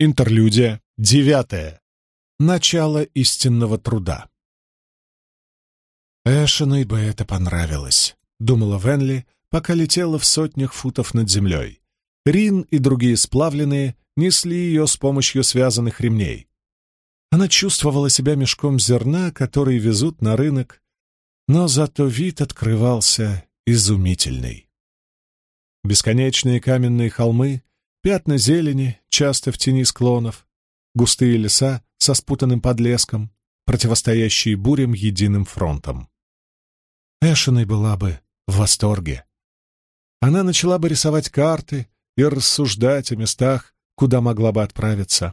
Интерлюдия. Девятое. Начало истинного труда. Эшеной бы это понравилось, думала Венли, пока летела в сотнях футов над землей. Рин и другие сплавленные несли ее с помощью связанных ремней. Она чувствовала себя мешком зерна, который везут на рынок, но зато вид открывался изумительный. Бесконечные каменные холмы, пятна зелени, часто в тени склонов, густые леса со спутанным подлеском, противостоящие бурям единым фронтом. Эшиной была бы в восторге. Она начала бы рисовать карты и рассуждать о местах, куда могла бы отправиться.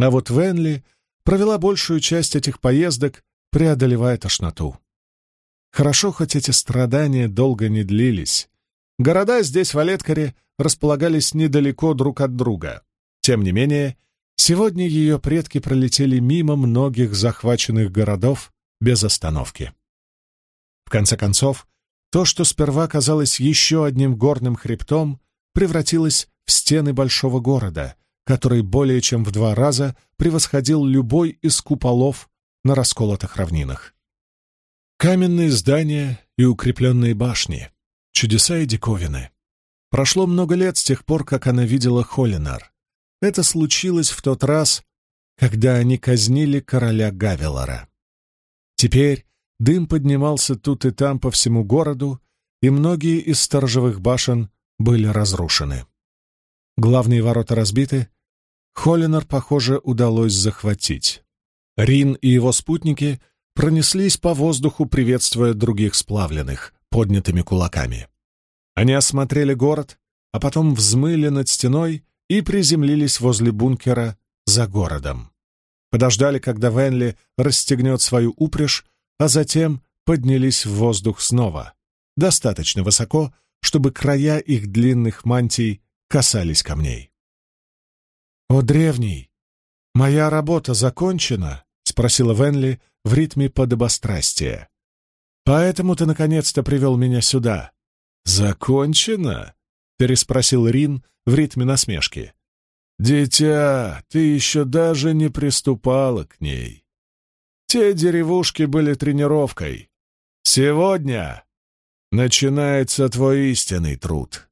А вот Венли провела большую часть этих поездок, преодолевая тошноту. Хорошо, хоть эти страдания долго не длились. Города здесь, в Олеткаре, располагались недалеко друг от друга. Тем не менее, сегодня ее предки пролетели мимо многих захваченных городов без остановки. В конце концов, то, что сперва казалось еще одним горным хребтом, превратилось в стены большого города, который более чем в два раза превосходил любой из куполов на расколотых равнинах. Каменные здания и укрепленные башни, чудеса и диковины. Прошло много лет с тех пор, как она видела Холлинар. Это случилось в тот раз, когда они казнили короля Гавелора. Теперь Дым поднимался тут и там по всему городу, и многие из сторожевых башен были разрушены. Главные ворота разбиты, Холлинар, похоже, удалось захватить. Рин и его спутники пронеслись по воздуху, приветствуя других сплавленных, поднятыми кулаками. Они осмотрели город, а потом взмыли над стеной и приземлились возле бункера за городом. Подождали, когда Венли расстегнет свою упряжь, а затем поднялись в воздух снова, достаточно высоко, чтобы края их длинных мантий касались камней. «О, древний! Моя работа закончена?» — спросила Венли в ритме подобострастия. «Поэтому ты наконец-то привел меня сюда». «Закончено?» — переспросил Рин в ритме насмешки. «Дитя, ты еще даже не приступала к ней. Те деревушки были тренировкой. Сегодня начинается твой истинный труд.